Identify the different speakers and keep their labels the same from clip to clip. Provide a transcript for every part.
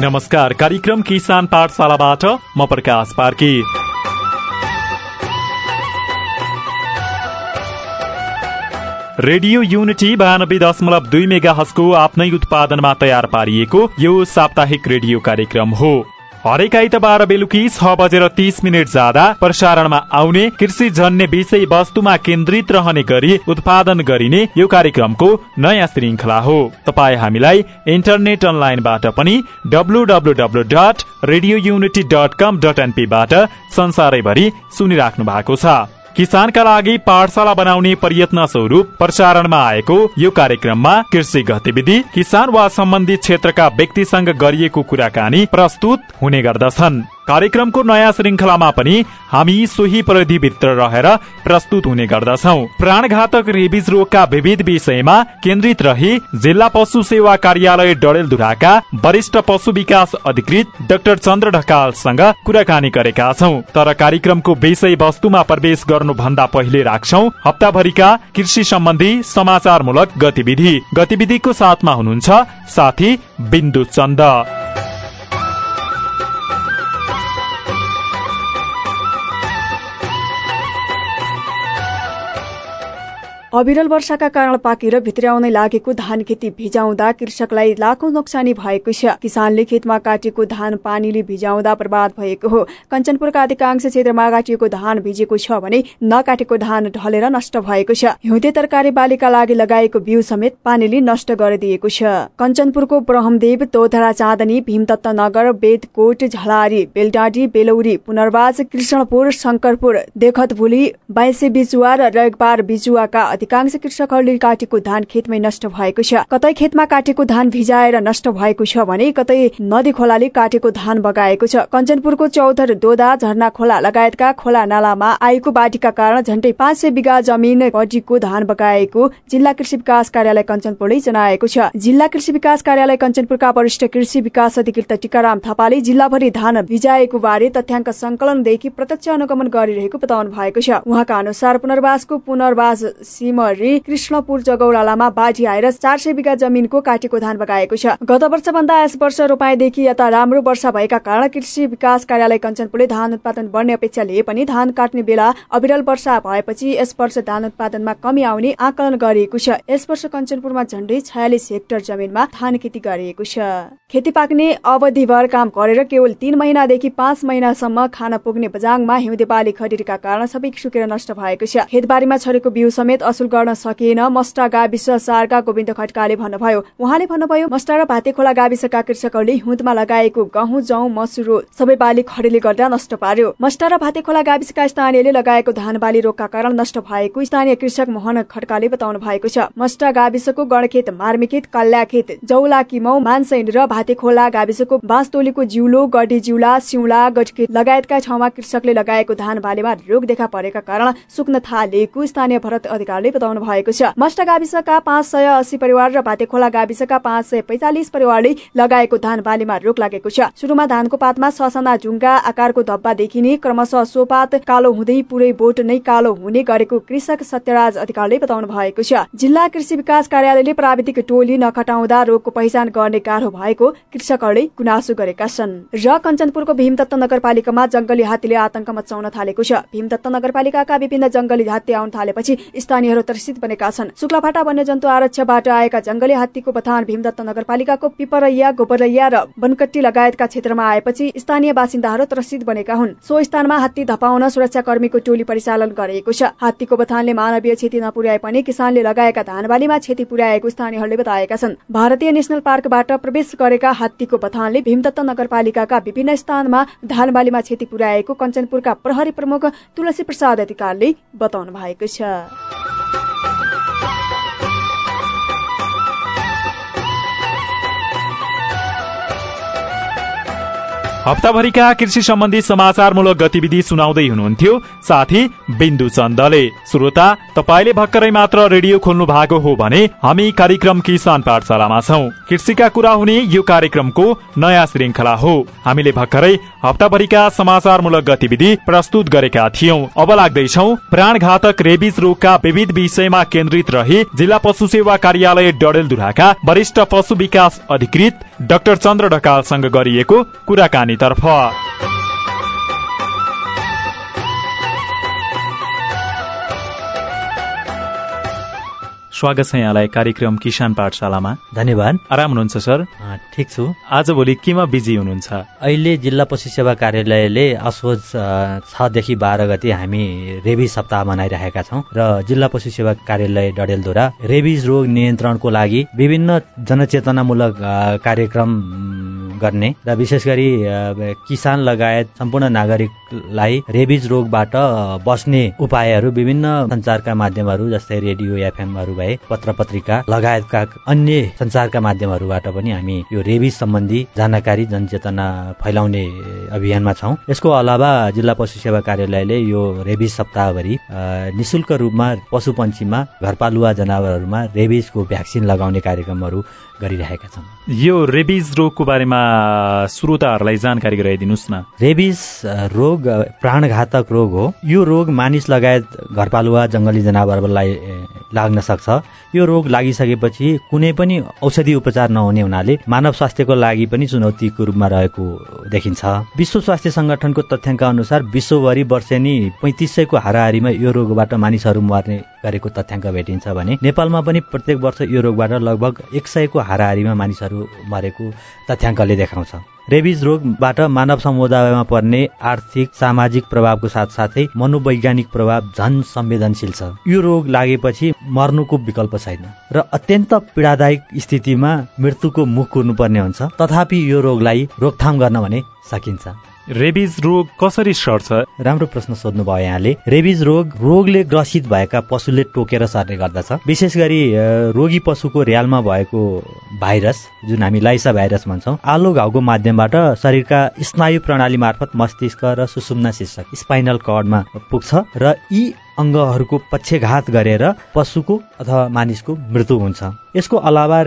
Speaker 1: नमस्कार। कार्यक्रम किसान पाठशालाबाट म प्रकाश पार्की। रेडियो युनिटी बयानब्बे दशमलव दुई मेगा हस्को आफ्नै उत्पादनमा तयार पारिएको यो साप्ताहिक रेडियो कार्यक्रम हो। हरेक आइतबार बेलुकी छ बजेर तीस मिनट जाँदा प्रसारणमा आउने कृषि जन्य विषय वस्तुमा केन्द्रित रहने गरी उत्पादन गरिने यो कार्यक्रमको नयाँ श्रृङ्खला हो। तपाईँ हामीलाई इन्टरनेट अनलाइनबाट पनि W W W dot radio unity dot com dot एनपीबाट संसारैभरि सुनिराख्नु भएको छ। किसानका लागि पाठशाला बनाउने प्रयत्न स्वरूप प्रसारणमा आएको यो कार्यक्रममा कृषि गतिविधि किसान वा सम्बन्धित क्षेत्रका व्यक्तिसँग गरिएको कुराकानी प्रस्तुत हुने गर्दछन्। कार्यक्रमको नयाँ श्रृङ्खलामा पनि हामी सोही परिधिभित्र रहेर प्रस्तुत हुने गर्दछौ। प्राणघातक रेबिज रोगका विविध विषयमा केन्द्रित रही जिल्ला पशु सेवा कार्यालय डडेलधुराका वरिष्ठ पशु विकास अधिकृत डाक्टर चन्द्र ढकालसँग कुराकानी गरेका छौ। तर कार्यक्रमको विषय वस्तुमा प्रवेश गर्नुभन्दा पहिले राख्छौ हप्ताभरिका कृषि सम्बन्धी समाचारमूलक गतिविधि। गतिविधिको साथमा हुनुहुन्छ साथी बिन्दु चन्द
Speaker 2: अविरल वर्षाका कारण पाकेर भित्राउनै लागेको धान खेती भिजाउँदा कृषकलाई लाखौं नोक्सानी भएको छ। किसानले खेतमा काटेको धान पानीले भिजाउँदा बर्बाद भएको हो। कञ्चनपुरका अधिकांश क्षेत्रमा काटिएको धान भिजेको छ भने नकाटेको धान ढलेर नष्ट भएको छ। हिउँदे तरकारी बालीका लागि लगाएको बिउ समेत पानीले नष्ट गरिदिएको छ। कञ्चनपुरको ब्रह्मदेव तोधरा चाँदनी भीमदत्त नगर बेदकोट झलारी बेलडाँडी बेलौरी पुनर्वाज कृष्णपुर शङ्करपुर देखतभुली बाइसे बिचुवा र रेगबार बिचुवाका अधिकांश कृषकहरूले काटेको धान खेतमै नष्ट भएको छ। कतै खेतमा काटेको धान भिजाएर नष्ट भएको छ भने कतै नदी खोलाले काटेको धान बगाएको छ। कञ्चनपुरको चौधर दोदा झरना खोला लगायतका खोला नालामा आएको बाढीका कारण झण्डै पाँच सय बिघा जमिन बढीको धान बगाएको जिल्ला कृषि विकास कार्यालय कञ्चनपुरले जनाएको छ। जिल्ला कृषि विकास कार्यालय कञ्चनपुरका वरिष्ठ कृषि विकास अधिकृत टीकाराम थापाले जिल्लाभरि धान भिजाएको बारे तथ्याङ्क संकलनदेखि प्रत्यक्ष अनुगमन गरिरहेको बताउनु भएको छ। उहाँका अनुसार पुनर्वासको पुनर्वास सिमरी कृष्णपुर जगौरालामा बाढी आएर चार सय बिघा जमिनको काटेको धान बगाएको छ। गत वर्षभन्दा यस वर्ष रोपाएदेखि यता राम्रो वर्षा भएका कारण कृषि विकास कार्यालय कञ्चनपुरले धान उत्पादन बढ्ने अपेक्षा लिए पनि धान काट्ने बेला अविरल वर्षा भएपछि यस वर्ष धान उत्पादनमा कमी आउने आकलन गरिएको छ। यस वर्ष कञ्चनपुरमा झण्डै छयालिस हेक्टर जमिनमा धान खेती गरिएको छ। खेती पाक्ने अवधिभर काम गरेर केवल तीन महिनादेखि पाँच महिनासम्म खान पुग्ने बजाङमा हिउँदे बाली खडेरीका कारण सबै सुकेर नष्ट भएको छ। खेतबारीमा छरेको बिउ समेत असुल गर्न सकिएन। मस्टा गाविस सारका गोविन्द खड्काले भन्नुभयो। उहाँले भन्नुभयो मस्टा र भाते खोला गाविसका कृषकहरूले हिउँदमा लगाएको गहुँ जौ मसुरो सबै बाली खडेले गर्दा नष्ट पार्यो। मस्टा र भाते खोला गाविसका स्थानीयले लगाएको धान बाली रोगका कारण नष्ट भएको स्थानीय कृषक मोहन खड्काले बताउनु भएको छ। मस्टा गाविसको गणखेत मार्मिखेत कल्याखेत जौला किमौ मानसैन र भाते खोला गाविसको बाँसतोलीको जिउलो गढी जिउला सिउला गटखेत लगायतका ठाउँमा कृषकले लगाएको धान बालीमा रोग देखा परेका कारण सुक्न थालेको स्थानीय भरत अधिकारी बताउनु भएको छ। मष्ट गाविसका पाँच सय अस्सी परिवार र भातेखोला गाविसका पाँच सय पैंतालिस परिवारले लगाएको धान बालीमा रोग लागेको छ। सुरुमा धानको पातमा ससना झुङ्गा आकारको धब्बा देखिने क्रमशः सोपात कालो हुँदै पुरै बोट नै कालो हुने गरेको कृषक सत्यराज अधिकारीले बताउनु भएको छ। जिल्ला कृषि विकास कार्यालयले प्राविधिक टोली नखटाउँदा रोगको पहिचान गर्ने गाह्रो भएको कृषकहरूले गुनासो गरेका छन्। र कञ्चनपुरको भीमदत्त नगरपालिकामा जंगली हात्तीले आतंक मचाउन थालेको छ। भीमदत्त नगरपालिकाका विभिन्न जंगली हात्ती आउन थालेपछि त्रसित बनेका छन्। शुक्लाफाटा वन्यजन्तु आरक्षबाट आएका जंगली हात्तीको बथान भीमदत्त नगरपालिकाको पिपरैया गोबरैया र बनकट्टी लगायतका क्षेत्रमा आएपछि स्थानीय बासिन्दाहरू त्रसित बनेका हुन्। सो स्थानमा हात्ती धपाउन सुरक्षाकर्मीको टोली परिचालन गरिएको छ। हात्तीको बथानले मानवीय क्षति नपुर्याए पनि किसानले लगाएका धानबालीमा क्षति पुर्याएको स्थानीयहरूले बताएका छन्। भारतीय नेशनल पार्कबाट प्रवेश गरेका हात्तीको बथानले भीमदत्त नगरपालिकाका विभिन्न स्थानमा धानबालीमा क्षति पुर्याएको कञ्चनपुरका प्रहरी प्रमुख तुलसी प्रसाद अधिकारीले बताउनु भएको छ।
Speaker 1: हप्ताभरिका कृषि सम्बन्धी समाचारमूलक गतिविधि सुनाउँदै हुनुहुन्थ्यो। साथी बिन्दु चन्दले। श्रोता तपाईँले भर्खरै मात्र रेडियो खोल्नु भएको हो भने हामी कार्यक्रम किसान पाठशालामा छौ। कृषिका कुरा हुने यो कार्यक्रमको नयाँ श्रृङ्खला हो। हामीले भर्खरै हप्ताभरिका समाचारमूलक गतिविधि प्रस्तुत गरेका थियौं। अब लाग्दैछौ प्राणघातक रेबिज रोगका विविध विषयमा केन्द्रित रही जिल्ला पशु सेवा कार्यालय डडेलधुराका वरिष्ठ पशु विकास अधिकृत डाक्टर चन्द्र ढकालसँग गरिएको طرفها स्वागत छ यहाँलाई कार्यक्रम किसान पाठशालामा।
Speaker 3: धन्यवाद।
Speaker 1: आराम हुनुहुन्छ सर?
Speaker 3: ठिक छु।
Speaker 1: आजभोलि केमा बिजी हुनुहुन्छ?
Speaker 3: अहिले जिल्ला पशु सेवा कार्यालयले असोज छदेखि बाह्र गति हामी रेबिज सप्ताह मनाइरहेका छौँ र जिल्ला पशु सेवा कार्यालय डडेलद्वारा रेबिज रोग नियन्त्रणको लागि विभिन्न जनचेतनामूलक कार्यक्रम गर्ने र विशेष गरी किसान लगायत सम्पूर्ण नागरिकलाई रेबिज रोगबाट बस्ने उपायहरू विभिन्न सञ्चारका माध्यमहरू जस्तै रेडियो एफएमहरू भए पत्र पत्रिका लगायतका अन्य सञ्चारका माध्यमहरूबाट पनि हामी यो रेबिज सम्बन्धी जानकारी जनचेतना फैलाउने अभियानमा छौँ। यसको अलावा जिल्ला पशु सेवा कार्यालयले यो रेबिज सप्ताहभरि निशुल्क रूपमा पशु पन्छीमा घरपालुवा जनावरहरूमा रेबिजको भ्याक्सिन लगाउने कार्यक्रमहरू गरिरहेका छौँ
Speaker 1: यो रेबिज रोगको बारेमा श्रोताहरूलाई जानकारी गराइदिनुहोस् न।
Speaker 3: रेबिस अ, रोग प्राणघातक रोग हो। यो रोग मानिस लगायत घरपालुवा जङ्गली जनावरलाई लाग्न सक्छ। यो रोग लागिसकेपछि कुनै पनि औषधि उपचार नहुने हुनाले मानव स्वास्थ्यको लागि पनि चुनौतीको रूपमा रहेको देखिन्छ। विश्व स्वास्थ्य संगठनको तथ्याङ्क अनुसार विश्वभरि वर्षेनी पैँतिस सयको हाराहारीमा यो रोगबाट मानिसहरू मर्ने गरेको तथ्याङ्क भेटिन्छ भने नेपालमा पनि प्रत्येक वर्ष यो रोगबाट लगभग एक सयको हाराहारीमा मानिसहरू मरेको तथ्याङ्कले देखाउँछ। रेबिज रोगबाट मानव समुदायमा पर्ने आर्थिक सामाजिक प्रभावको साथसाथै मनोवैज्ञानिक प्रभाव झन संवेदनशील छ। यो रोग लागेपछि मर्नुको विकल्प छैन र अत्यन्त पीडादायक स्थितिमा मृत्युको मुख कुर्नुपर्ने हुन्छ। तथापि यो रोगलाई रोकथाम गर्न भने सकिन्छ।
Speaker 1: रेबिज रोग कसरी सर्छ?
Speaker 3: राम्रो प्रश्न सोध्नु भयो यहाँले। रेबिज रोग रोगले ग्रसित भएका पशुले टोकेर सर्ने गर्दछ। विशेष गरी रोगी पशुको र्यालमा भएको भाइरस जुन हामी लाइसा भाइरस भन्छौँ आलो घाउको माध्यमबाट शरीरका स्नायु प्रणाली मार्फत मस्तिष्क र सुषुम्ना शीर्षक स्पाइनल कर्डमा पुग्छ र यी अङ्गहरूको पक्षघात गरेर पशुको अथवा मानिसको मृत्यु हुन्छ। यसको अलावा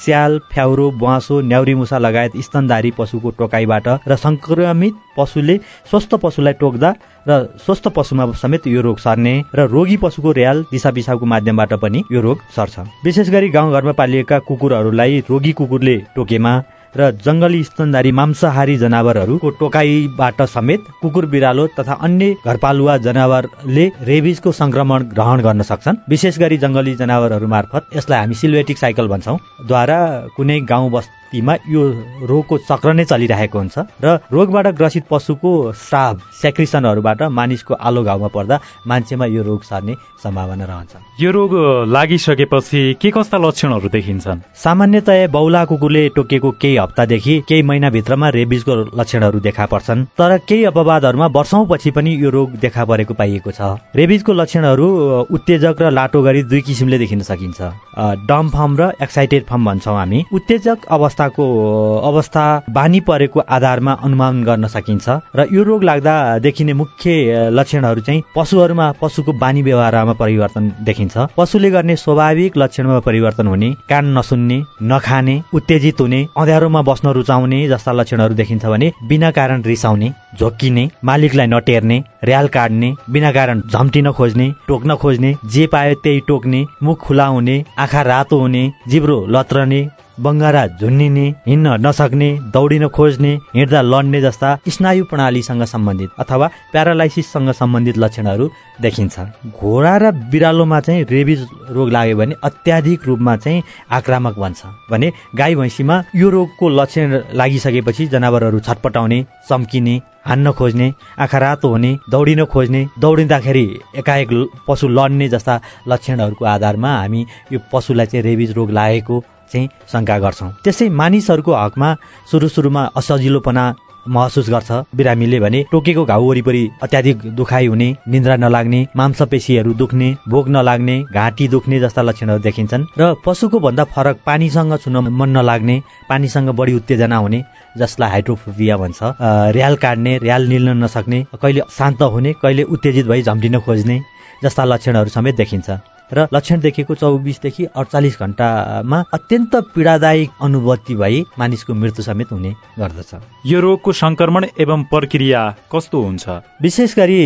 Speaker 3: स्याल फ्याउरो बुवासो न्याउरी मुसा लगायत स्तनधारी पशुको टोकाइबाट र संक्रमित पशुले स्वस्थ पशुलाई टोक्दा र स्वस्थ पशुमा समेत यो रोग सर्ने र रोगी पशुको र्याल दिशा पिसाबको माध्यमबाट पनि यो रोग सर्छ। विशेष गरी गाउँघरमा पालिएका कुकुरहरूलाई रोगी कुकुरले टोकेमा र जङ्गली स्तनधारी मांसाहारी जनावरहरूको टोकाइबाट समेत कुकुर बिरालो तथा अन्य घरपालुवा जनावरले रेबिजको संक्रमण ग्रहण गर्न सक्छन्। विशेष गरी जङ्गली जनावरहरू मार्फत यसलाई हामी सिल्वेटिक साइकल भन्छौँ द्वारा कुनै गाउँ बस्तीमा यो रोगको चक्र नै चलिरहेको हुन्छ र रोगबाट ग्रसित पशुको स्राव सेक्रिसनहरूबाट मानिसको आलो घाउमा पर्दा मान्छेमा यो रोग सर्ने सम्भावना रहन्छ।
Speaker 1: यो रोग लागिसकेपछि के कस्ता लक्षणहरू देखिन्छन्?
Speaker 3: सामान्यतया बौला कुकुरले टोकेको केही हप्तादेखि केही महिनाभित्रमा रेबिजको लक्षणहरू देखा पर्छन् तर केही अपवादहरूमा वर्षौंपछि पनि यो रोग देखा परेको पाइएको छ। रेबिजको लक्षणहरू उत्तेजक र लाटो गरी दुई किसिमले देखिन सकिन्छ। अ, डम फर्म र एक्साइटेड फर्म भन्छौँ हामी। उत्तेजक अवस्थाको अवस्था बानी परेको आधारमा अनुमान गर्न सकिन्छ र यो रोग लाग्दा देखिने मुख्य लक्षणहरू चाहिँ पशुहरूमा पशुको बानी व्यवहारमा परिवर्तन देखिन्छ। पशुले गर्ने स्वाभाविक लक्षणमा परिवर्तन हुने कान नसुन्ने नखाने उत्तेजित हुने अँध्यारोमा बस्न रुचाउने जस्ता लक्षणहरू देखिन्छ भने बिना कारण रिसाउने झोक्किने मालिकलाई नटेर्ने र्याल काट्ने बिना कारण झम्टिन खोज्ने टोक्न खोज्ने जे पायो त्यही टोक्ने मुख खुला हुने आँखा रातो हुने जिब्रो लत्रने बङ्गारा झुन्निने हिँड्न नसक्ने दौडिन खोज्ने हिँड्दा लड्ने जस्ता स्नायु प्रणालीसँग सम्बन्धित अथवा प्यारालाइसिससँग सम्बन्धित लक्षणहरू देखिन्छ। घोडा र बिरालोमा चाहिँ रेबिज रोग लाग्यो भने अत्याधिक रूपमा चाहिँ आक्रामक बन्छ भने गाई भैँसीमा यो रोगको लक्षण लागिसकेपछि जनावरहरू छटपटाउने चम्किने हान्न खोज्ने आँखा रातो हुने दौडिन खोज्ने दौडिँदाखेरि एकाएक पशु लड्ने जस्ता लक्षणहरूको आधारमा हामी यो पशुलाई चाहिँ रेबिज रोग लागेको चाहिँ शङ्का गर्छौँ। त्यसै मानिसहरूको हकमा सुरु सुरुमा असजिलोपना महसुस गर्छ। बिरामीले भने टोकेको घाउ वरिपरि अत्याधिक दुखाइ हुने निन्द्रा नलाग्ने मांसपेशीहरू दुख्ने भोक नलाग्ने घाँटी दुख्ने जस्ता लक्षणहरू देखिन्छन् र पशुको भन्दा फरक पानीसँग छुन मन नलाग्ने पानीसँग बढी उत्तेजना हुने जसलाई हाइड्रोफोबिया भन्छ। अ, र्याल काट्ने र्याल निल्न नसक्ने कहिले शान्त हुने कहिले उत्तेजित भई झम्टिन खोज्ने जस्ता लक्षणहरू समेत देखिन्छ। र लक्षण देखेको चौबिसदेखि अडचालिस घन्टामा अत्यन्त पीडादायक अनुभूति भई मानिसको मृत्यु समेत हुने गर्दछ।
Speaker 1: यो रोगको संक्रमण एवं प्रक्रिया कस्तो हुन्छ?
Speaker 3: विशेष गरी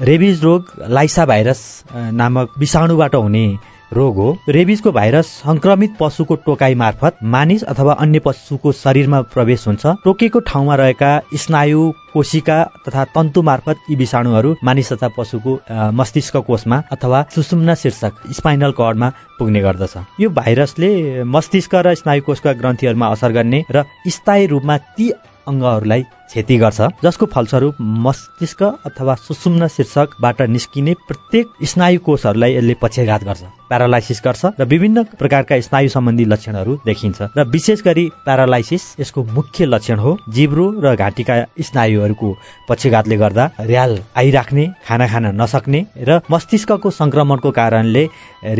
Speaker 3: रेबिज रोग लाइसा भाइरस नामक विषाणुबाट हुने रोग हो। रेबिजको भाइरस संक्रमित पशुको टोकाई मार्फत मानिस अथवा अन्य पशुको शरीरमा प्रवेश हुन्छ। टोकेको ठाउँमा रहेका स्नायु कोशिका तथा तन्तु मार्फत यी विषाणुहरू मानिस तथा पशुको मस्तिष्क कोषमा अथवा सुषुम्ना शीर्षक स्पाइनल कर्डमा पुग्ने गर्दछ। यो भाइरसले मस्तिष्क र स्नायु कोषका ग्रन्थीहरूमा असर गर्ने र स्थायी रूपमा ती अङ्गहरूलाई क्षति गर्छ जसको फलस्वरूप मस्तिष्क अथवा सुषुम्न शीर्षकबाट निस्किने प्रत्येक स्नायु कोषहरूलाई यसले पक्षघात गर्छ। प्यारालाइसिस गर्छ र विभिन्न प्रकारका स्नायु सम्बन्धी लक्षणहरू देखिन्छ र विशेष गरी प्यारालाइसिस यसको मुख्य लक्षण हो जिब्रो र घाँटीका स्नायुहरूको पक्षघातले गर्दा र्याल आइराख्ने खाना खान नसक्ने र मस्तिष्कको संक्रमणको कारणले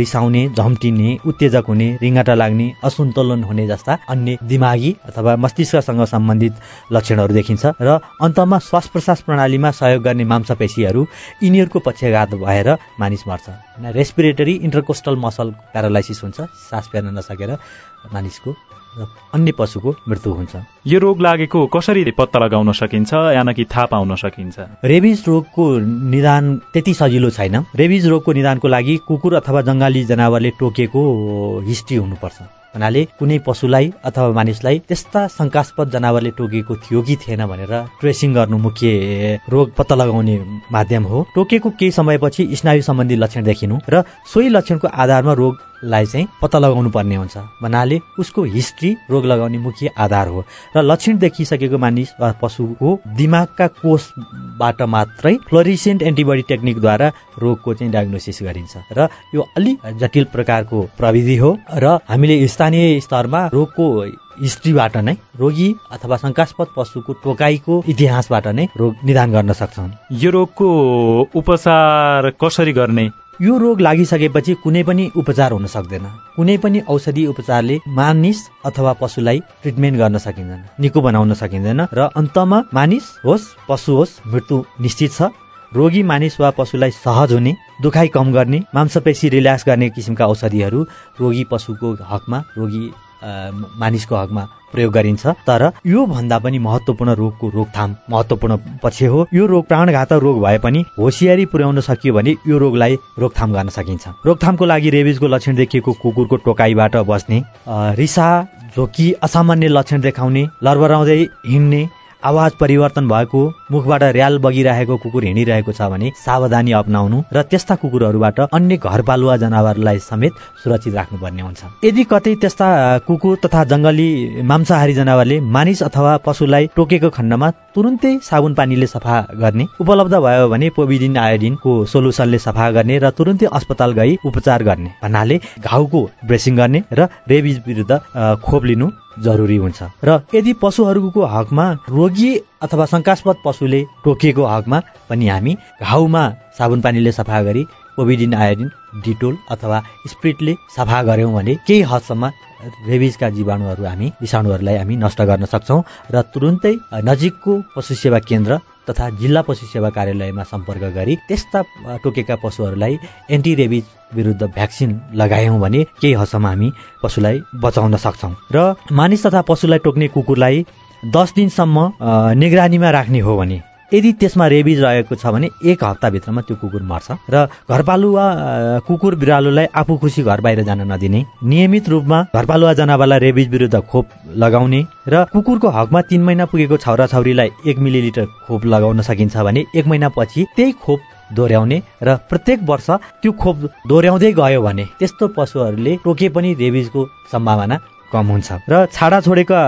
Speaker 3: रिसाउने झम्टिने उत्तेजक हुने रिङ्गाटा लाग्ने असन्तुलन हुने जस्ता अन्य दिमागी अथवा मस्तिष्कसँग सम्बन्धित लक्षणहरू देखिन्छ। र अन्तमा श्वास प्रश्वास प्रणालीमा सहयोग गर्ने मांसपेशीहरू यिनीहरूको पक्षघात भएर मानिस मर्छ। रेस्पिरेटरी इन्टरकोस्टल मसल प्यारालाइसिस हुन्छ सास फेर्न नसकेर मानिसको र अन्य पशुको मृत्यु हुन्छ।
Speaker 1: यो रोग लागेको कसरी पत्ता लगाउन सकिन्छ यानकि थाहा पाउन सकिन्छ?
Speaker 3: रेबिज रोगको निदान त्यति सजिलो छैन। रेबिज रोगको निदानको लागि कुकुर अथवा जङ्गाली जनावरले टोकेको हिस्ट्री हुनुपर्छ। हुनाले कुनै पशुलाई अथवा मानिसलाई त्यस्ता शङ्कास्पद जनावरले टोकेको थियो कि थिएन भनेर ट्रेसिङ गर्नु मुख्य रोग पत्ता लगाउने माध्यम हो। टोकेको केही समयपछि स्नायु सम्बन्धी लक्षण देखिनु र सोही लक्षणको आधारमा रोग लाई चाहिँ पत्ता लगाउनु पर्ने हुन्छ। भन्नाले उसको हिस्ट्री रोग लगाउने मुख्य आधार हो र लक्षण देखिसकेको मानिस वा पशुको दिमागका कोषबाट मात्रै फ्लोरिसेन्ट एन्टिबडी टेक्निकद्वारा रोगको चाहिँ डायग्नोसिस गरिन्छ र यो अलिक जटिल प्रकारको प्रविधि हो र हामीले स्थानीय स्तरमा रोगको हिस्ट्रीबाट नै रोगी अथवा शङ्कास्पद पशुको टोकाइको इतिहासबाट नै रोग निदान गर्न सक्छौँ
Speaker 1: यो रोगको उपचार कसरी गर्ने?
Speaker 3: यो रोग लागिसकेपछि कुनै पनि उपचार हुन सक्दैन। कुनै पनि औषधि उपचारले मानिस अथवा पशुलाई ट्रिटमेन्ट गर्न सकिँदैन निको बनाउन सकिँदैन र अन्तमा मानिस होस् पशु होस् मृत्यु निश्चित छ। रोगी मानिस वा पशुलाई सहज हुने दुखाइ कम गर्ने मांसपेशी रिल्याक्स गर्ने किसिमका औषधिहरू रोगी पशुको हकमा रोगी मानिसको हकमा प्रयोग गरिन्छ। तर यो भन्दा पनि महत्वपूर्ण रोगको रोकथाम महत्वपूर्ण पक्ष हो। यो रोग प्राणघातक रोग भए पनि होसियारी पुर्याउन सकियो भने यो रोगलाई रोकथाम गर्न सकिन्छ। रोकथामको लागि रेबिजको लक्षण देखिएको कुकुरको टोकाइबाट बस्ने रिसा झोकी असामान्य लक्षण देखाउने लरबराउँदै हिँड्ने आवाज परिवर्तन भएको मुखबाट र्याल बगिरहेको कुकुर हिँडिरहेको छ भने सावधानी अप्नाउनु र त्यस्ता कुकुरहरूबाट अन्य घरपालुवा जनावरलाई समेत सुरक्षित राख्नुपर्ने हुन्छ। यदि कतै त्यस्ता कुकुर तथा जङ्गली मांसाहारी जनावरले मानिस अथवा पशुलाई टोकेको खण्डमा तुरुन्तै साबुन पानीले सफा गर्ने उपलब्ध भयो भने पोभिडिन आयोडिनको सोलुसनले सफा गर्ने र तुरुन्तै अस्पताल गई उपचार गर्ने भन्नाले घाउको ब्रेसिङ गर्ने र रेबिज विरुद्ध खोप लिनु जरुरी हुन्छ। र यदि पशुहरूको हकमा रोगी अथवा शङ्कास्पद पशुले टोकिएको हकमा पनि हामी घाउमा साबुन पानीले सफा गरी कोभिडिन आयोडिन डिटोल अथवा स्प्रिटले सफा गऱ्यौँ भने केही हदसम्म रेबिजका जीवाणुहरू हामी विषाणुहरूलाई हामी नष्ट गर्न सक्छौँ। र तुरुन्तै नजिकको पशु सेवा केन्द्र तथा जिल्ला पशु सेवा कार्यालयमा सम्पर्क गरी त्यस्ता टोकेका पशुहरूलाई एन्टी रेबिज विरुद्ध भ्याक्सिन लगायौँ भने केही हदसम्म हामी पशुलाई बचाउन सक्छौँ। र मानिस तथा पशुलाई टोक्ने कुकुरलाई दस दिनसम्म निगरानीमा राख्ने हो भने यदि त्यसमा रेबिज रहेको छ भने एक हप्ताभित्रमा त्यो कुकुर मर्छ र घरपालुवा कुकुर बिरालोलाई आफू खुसी घर बाहिर जान नदिने नियमित रूपमा घरपालुवा जनावरलाई रेबिज विरुद्ध खोप लगाउने र कुकुरको हकमा तिन महिना पुगेको छाउरा छाउरीलाई एक मिलिलिटर खोप लगाउन सकिन्छ भने एक महिनापछि त्यही खोप दोहोऱ्याउने र प्रत्येक वर्ष त्यो खोप दोहोऱ्याउँदै गयो भने त्यस्तो पशुहरूले टोके पनि रेबिजको सम्भावना कम हुन्छ। र छाडा छोडेका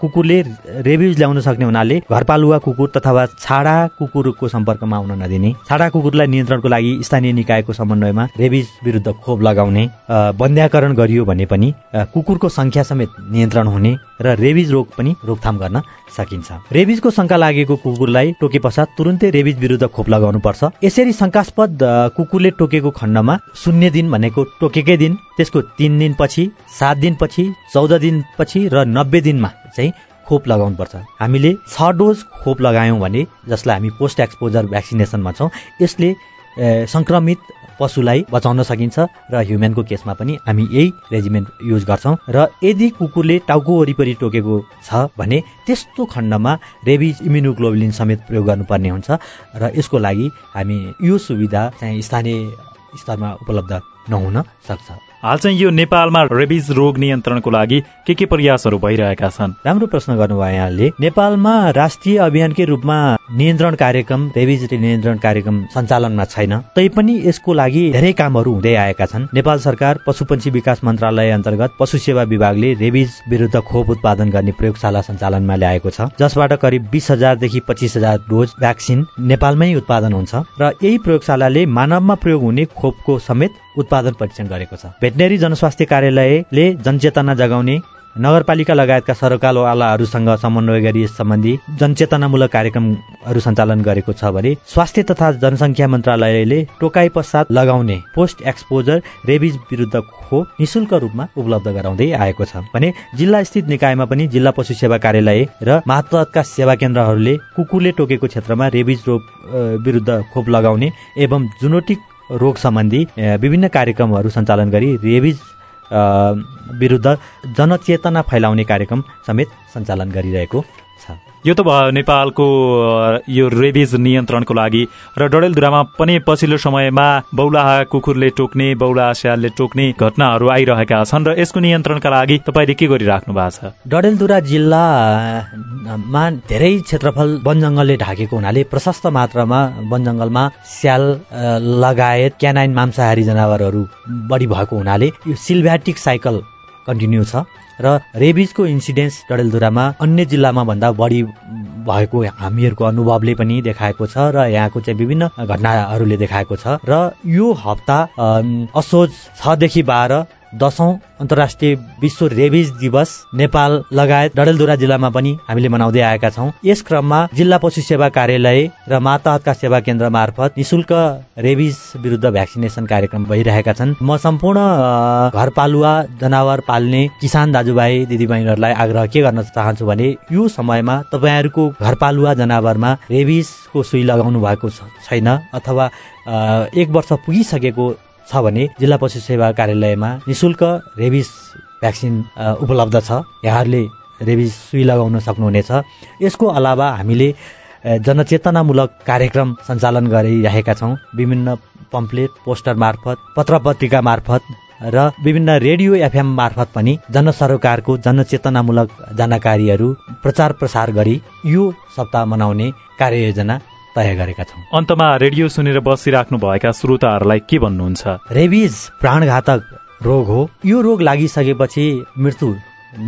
Speaker 3: कुकुरले रेबिज ल्याउन सक्ने हुनाले घरपालुवा कुकुर तथा छाडा कुकुरको सम्पर्कमा आउन नदिने। छाडा कुकुरलाई नियन्त्रणको लागि स्थानीय निकायको समन्वयमा रेबिज विरुद्ध खोप लगाउने बन्ध्याकरण गरियो भने पनि कुकुरको संख्या समेत नियन्त्रण हुने र रेबिज रोग पनि रोकथाम गर्न सकिन्छ। रेबिजको शङ्का लागेको कुकुरलाई टोके पश्चात तुरुन्तै रेबिज विरुद्ध खोप लगाउनु पर्छ यसरी शङ्कास्पद कुकुरले टोकेको खण्डमा शून्य दिन भनेको टोकेकै दिन त्यसको तिन दिनपछि सात दिनपछि चौध दिनपछि र नब्बे दिनमा चाहिँ खोप लगाउनुपर्छ। हामीले छ डोज खोप लगायौँ भने जसलाई हामी पोस्ट एक्सपोजर भ्याक्सिनेसन भन्छौँ यसले सङ्क्रमित पशुलाई बचाउन सकिन्छ र ह्युमेनको केसमा पनि हामी यही रेजिमेन्ट युज गर्छौँ र यदि कुकुरले टाउको वरिपरि टोकेको छ भने त्यस्तो खण्डमा रेबिज इम्युनोग्लोबुलिन समेत प्रयोग गर्नुपर्ने हुन्छ र यसको लागि हामी यो सुविधा चाहिँ स्थानीय स्तरमा उपलब्ध नहुन सक्छ।
Speaker 1: हाल चाहिँ यो नेपालमा रेबिज रोग नियन्त्रणको लागि के के प्रयासहरू भइरहेका छन्?
Speaker 3: राम्रो प्रश्न गर्नुभयो यहाँले। नेपालमा राष्ट्रिय अभियानकै रूपमा नियन्त्रण कार्यक्रम रेबिज नियन्त्रण कार्यक्रम सञ्चालनमा छैन। तैपनि यसको लागि धेरै कामहरू हुँदै आएका छन्। नेपाल सरकार पशुपन्छी विकास मन्त्रालय अन्तर्गत पशु सेवा विभागले रेबिज विरुद्ध खोप उत्पादन गर्ने प्रयोगशाला सञ्चालनमा ल्याएको छ। जसबाट करिब बिस हजारदेखि पच्चिस हजार डोज भ्याक्सिन नेपालमै उत्पादन हुन्छ र यही प्रयोगशालाले मानवमा प्रयोग हुने खोपको समेत उत्पादन परीक्षण गरेको छ। भेटनेरी जनस्वास्थ्य कार्यालयले जनचेतना जगाउने नगरपालिका लगायतका सरकारवालाहरूसँग समन्वय गरी यस सम्बन्धी जनचेतनामूलक कार्यक्रमहरू सञ्चालन गरेको छ भने स्वास्थ्य तथा जनसङ्ख्या मन्त्रालयले टोकाई पश्चात लगाउने पोस्ट एक्सपोजर रेबिज विरुद्ध खोप निशुल्क रूपमा उपलब्ध गराउँदै आएको छ भने जिल्ला स्थित निकायमा पनि जिल्ला पशु सेवा कार्यालय र मातहतका सेवा केन्द्रहरूले कुकुरले टोकेको क्षेत्रमा रेबिज रोग विरुद्ध खोप लगाउने एवं जुनोटिक रोग सम्बन्धी विभिन्न कार्यक्रमहरू सञ्चालन गरी रेबिज विरुद्ध जनचेतना फैलाउने कार्यक्रम समेत सञ्चालन गरिरहेको छ।
Speaker 1: यो त भयो नेपालको यो रेबिज नियन्त्रणको लागि। र डडेलधुरामा पनि पछिल्लो समयमा बौलाहा कुकुरले टोक्ने बौला स्यालले टोक्ने घटनाहरू आइरहेका छन् र यसको नियन्त्रणका लागि तपाईँले के गरिराख्नु भएको छ?
Speaker 3: डडेलधुरा जिल्लामा धेरै क्षेत्रफल वन जङ्गलले ढाकेको हुनाले प्रशस्त मात्रामा वन जङ्गलमा स्याल लगायत क्यानाइन मांसाहारी जनावरहरू बढी भएको हुनाले यो सिल्भ्याटिक साइकल कन्टिन्यू छ। र रेबिजको इन्सिडेन्स डडेलधुरामा अन्य जिल्लामा भन्दा बढी भएको हामीहरूको अनुभवले पनि देखाएको छ र यहाँको चाहिँ विभिन्न घटनाहरूले देखाएको छ र यो हप्ता असोज छदेखि बाह्र दशौं अन्तर्राष्ट्रिय विश्व रेबिज दिवस नेपाल लगायत डडेलधुरा जिल्लामा पनि हामीले मनाउँदै आएका छौँ। यस क्रममा जिल्ला पशु सेवा कार्यालय र माताहतका सेवा केन्द्र मार्फत निशुल्क रेबिज विरुद्ध भ्याक्सिनेसन कार्यक्रम भइरहेका छन्। म सम्पूर्ण घरपालुवा जनावर पाल्ने किसान दाजुभाइ दिदीबहिनीहरूलाई आग्रह के गर्न चाहन्छु भने यो समयमा तपाईँहरूको घरपालुवा जनावरमा रेबिजको सुई लगाउनु भएको छैन अथवा एक वर्ष पुगिसकेको छ भने जिल्ला पशु सेवा कार्यालयमा निशुल्क रेबिस भ्याक्सिन उपलब्ध छ। यहाँहरूले रेबिस सुई लगाउन सक्नुहुनेछ। यसको अलावा हामीले जनचेतनामूलक कार्यक्रम सञ्चालन गरिरहेका छौँ। विभिन्न पम्पलेट पोस्टर मार्फत पत्र पत्रिका मार्फत र विभिन्न रेडियो एफएम मार्फत पनि जनसरोकारको जनचेतनामूलक जानकारीहरू प्रचार प्रसार गरी यो सप्ताह मनाउने कार्ययोजना तय गरेका छौँ।
Speaker 1: अन्तमा रेडियो सुनेर बसिराख्नु भएका श्रोताहरूलाई के भन्नुहुन्छ?
Speaker 3: रेबिज प्राणघातक रोग हो। यो रोग लागिसकेपछि मृत्यु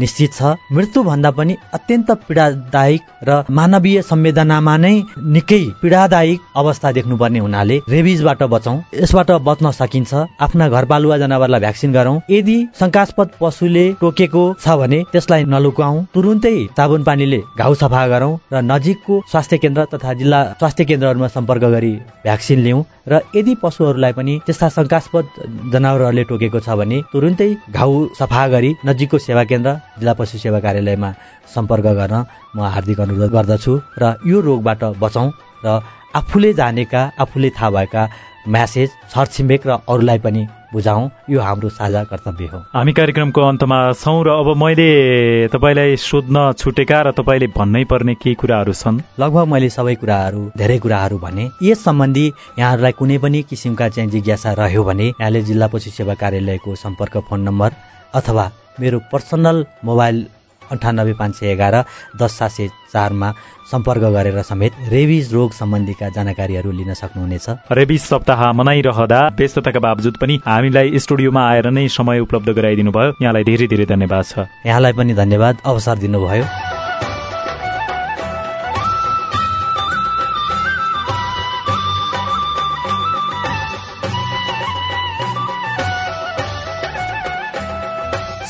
Speaker 3: निश्चित छ। मृत्यु भन्दा पनि अत्यन्त पीडादायक र मानवीय संवेदनामा नै निकै पीडादायक अवस्था देख्नुपर्ने हुनाले रेबिजबाट बचौँ। यसबाट बच्न सकिन्छ। आफ्ना घरपालुवा जनावरलाई भ्याक्सिन गरौँ। यदि शङ्कास्पद पशुले टोकेको छ भने त्यसलाई नलुकाऊ तुरुन्तै साबुन पानीले घाउ सफा गरौँ र नजिकको स्वास्थ्य केन्द्र तथा जिल्ला स्वास्थ्य केन्द्रहरूमा सम्पर्क गरी भ्याक्सिन लिउँ र यदि पशुहरूलाई पनि त्यस्ता शङ्कास्पद जनावरहरूले टोकेको छ भने तुरुन्तै घाउ सफा गरी नजिकको सेवा केन्द्र जिल्ला पशु सेवा कार्यालयमा सम्पर्क गर्न म हार्दिक अनुरोध गर्दछु र यो रोगबाट बचौँ र आफूले जानेका आफूले थाहा भएका म्यासेज छरछिमेक र अरूलाई पनि बुझाउँ। यो हाम्रो साझा कर्तव्य हो।
Speaker 1: हामी कार्यक्रमको अन्तमा छौँ र अब मैले तपाईँलाई सोध्न छुटेका र तपाईँले भन्नै पर्ने केही कुराहरू छन्?
Speaker 3: लगभग मैले सबै कुराहरू धेरै कुराहरू भने यस सम्बन्धी यहाँहरूलाई कुनै पनि किसिमका चाहिँ जिज्ञासा रह्यो भने यहाँले जिल्ला पशु सेवा कार्यालयको सम्पर्क फोन नम्बर अथवा मेरो पर्सनल मोबाइल अन्ठानब्बे पाँच सय एघार दस सात सय चारमा सम्पर्क गरेर समेत रेबिज रोग सम्बन्धीका जानकारीहरू लिन सक्नुहुनेछ।
Speaker 1: रेबिज सप्ताह मनाइरहँदा व्यस्तताका बावजुद पनि हामीलाई स्टुडियोमा आएर नै समय उपलब्ध गराइदिनु भयो यहाँलाई धेरै धेरै धन्यवाद छ।
Speaker 3: यहाँलाई पनि धन्यवाद। अवसर दिनुभयो।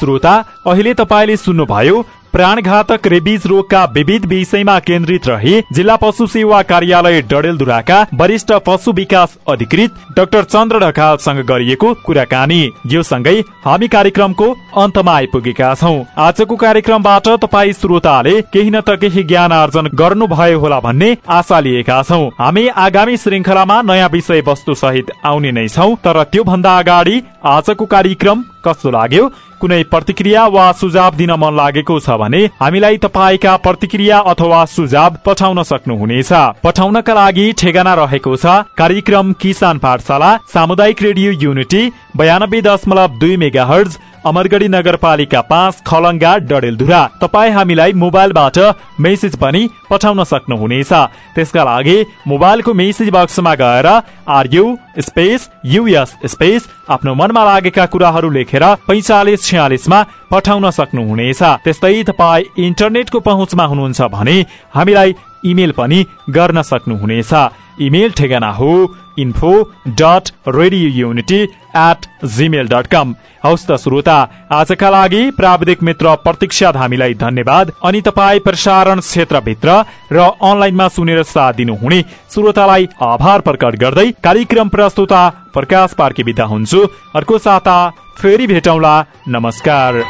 Speaker 1: श्रोता अहिले तपाईँले सुन्नुभयो प्राणघातक रेबिज रोगका विविध विषयमा केन्द्रित रही जिल्ला पशु सेवा कार्यालय डडेलधुराका वरिष्ठ पशु विकास अधिकृत डाक्टर चन्द्र ढकालसँग गरिएको कुराकानी। यो सँगै हामी कार्यक्रमको अन्तमा आइपुगेका छौँ। आजको कार्यक्रमबाट तपाईँ श्रोताले केही न त केही ज्ञान आर्जन गर्नुभयो होला भन्ने आशा लिएका छौँ। हामी आगामी श्रृङ्खलामा नयाँ विषय वस्तु सहित आउने नै छौँ तर त्यो भन्दा अगाडि आजको कार्यक्रम कस्तो लाग्यो? कुनै प्रतिक्रिया वा सुझाव दिन मन लागेको छ भने हामीलाई तपाईँका प्रतिक्रिया अथवा सुझाव पठाउन सक्नुहुनेछ। पठाउनका लागि ठेगाना रहेको छ कार्यक्रम किसान पाठशाला सामुदायिक रेडियो युनिटी बयानब्बे दशमलव दुई मेगा हर्ज अमरगढी नगरपालिका पाँच खलङ्गा डडेलधुरा। तपाईँ हामीलाई मोबाइलबाट मेसेज पनि पठाउन सक्नुहुनेछ। त्यसका लागि मोबाइलको मेसेज बक्समा गएर आरयु स्पेस युएस स्पेस आफ्नो मनमा लागेका कुराहरू लेखेर पैँचालिस छयालिसमा पठाउन सक्नुहुनेछ। त्यस्तै तपाईँ इन्टरनेटको पहुँचमा हुनुहुन्छ भने हामीलाई इमेल पनि गर्न सक्नुहुनेछ। इमेल ठेगाना हो info dot radio unity at Gmail dot com हौस् त श्रोता आजका लागि प्राविधिक मित्र प्रतीक्षा धामीलाई धन्यवाद। अनि तपाईँ प्रसारण क्षेत्रभित्र र अनलाइनमा सुनेर साथ दिनुहुने श्रोतालाई आभार प्रकट गर्दै कार्यक्रम प्रस्तुता प्रकाश पार्की विदा हुन्छु। अर्को साता फेरि भेटौँला। नमस्कार।